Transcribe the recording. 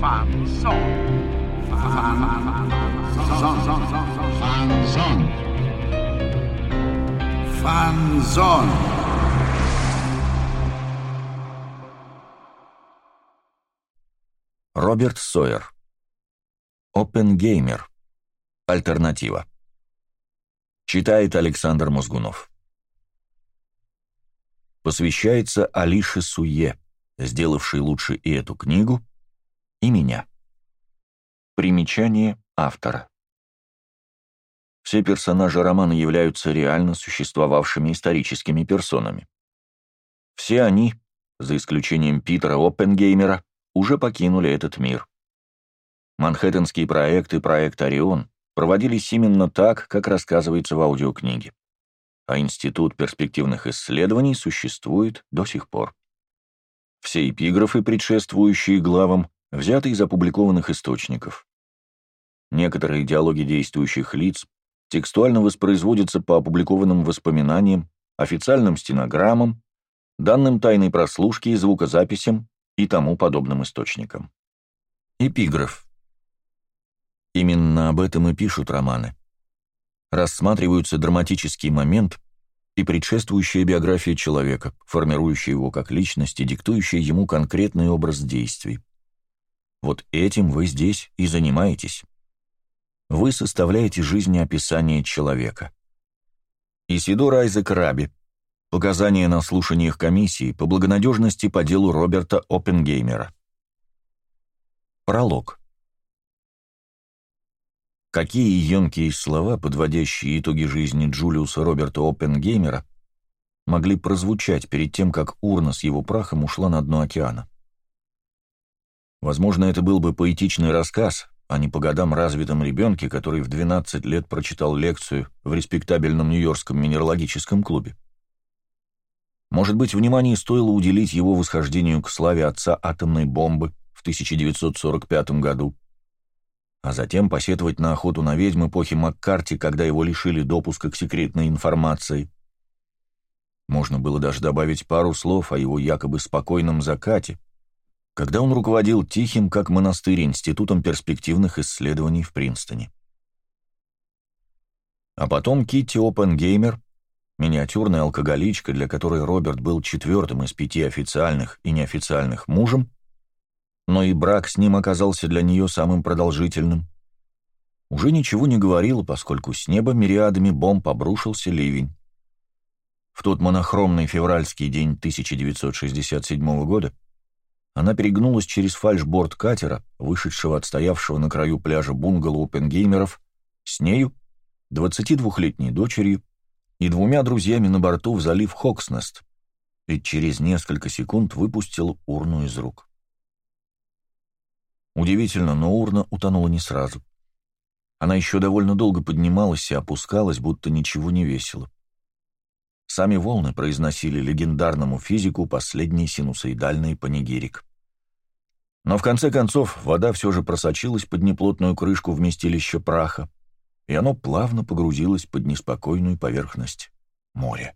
Фанзон. Фанзон. Роберт Сойер. Опенгеймер. Альтернатива. Читает Александр Мозгунов. Посвящается Алише Суе, сделавшей лучше и эту книгу, и меня. Примечание автора. Все персонажи романа являются реально существовавшими историческими персонами. Все они, за исключением Питера Оппенгеймера, уже покинули этот мир. Манхэттенский проект и проект «Орион» проводились именно так, как рассказывается в аудиокниге. А Институт перспективных исследований существует до сих пор. Все эпиграфы, предшествующие главам, взяты из опубликованных источников. Некоторые диалоги действующих лиц текстуально воспроизводятся по опубликованным воспоминаниям, официальным стенограммам, данным тайной прослушки и звукозаписям и тому подобным источникам. Эпиграф. Именно об этом и пишут романы. Рассматриваются драматический момент и предшествующая биография человека, формирующая его как личность и диктующая ему конкретный образ действий. Вот этим вы здесь и занимаетесь. Вы составляете жизнеописание человека. Исидор Айзек Раби. Показания на слушаниях комиссии по благонадежности по делу Роберта Оппенгеймера. Пролог. Какие емкие слова, подводящие итоги жизни Джулиуса Роберта Оппенгеймера, могли прозвучать перед тем, как урна с его прахом ушла на дно океана? Возможно, это был бы поэтичный рассказ, а не по годам развитом ребенке, который в 12 лет прочитал лекцию в респектабельном Нью-Йоркском минералогическом клубе. Может быть, внимание стоило уделить его восхождению к славе отца атомной бомбы в 1945 году, а затем посетовать на охоту на ведьм эпохи Маккарти, когда его лишили допуска к секретной информации. Можно было даже добавить пару слов о его якобы спокойном закате, когда он руководил тихим, как монастырь, Институтом перспективных исследований в Принстоне. А потом Китти Опенгеймер, миниатюрная алкоголичка, для которой Роберт был четвертым из пяти официальных и неофициальных мужем, но и брак с ним оказался для нее самым продолжительным. Уже ничего не говорила, поскольку с неба мириадами бомб обрушился ливень. В тот монохромный февральский день 1967 года она перегнулась через фальшборд катера, вышедшего от стоявшего на краю пляжа бунгало опенгеймеров, с нею, 22-летней дочерью и двумя друзьями на борту в залив Хокснест, и через несколько секунд выпустила урну из рук. Удивительно, но урна утонула не сразу. Она еще довольно долго поднималась и опускалась, будто ничего не весело. Сами волны произносили легендарному физику последний синусоидальный панигирик. Но в конце концов вода все же просочилась под неплотную крышку вместилища праха, и оно плавно погрузилось под неспокойную поверхность моря.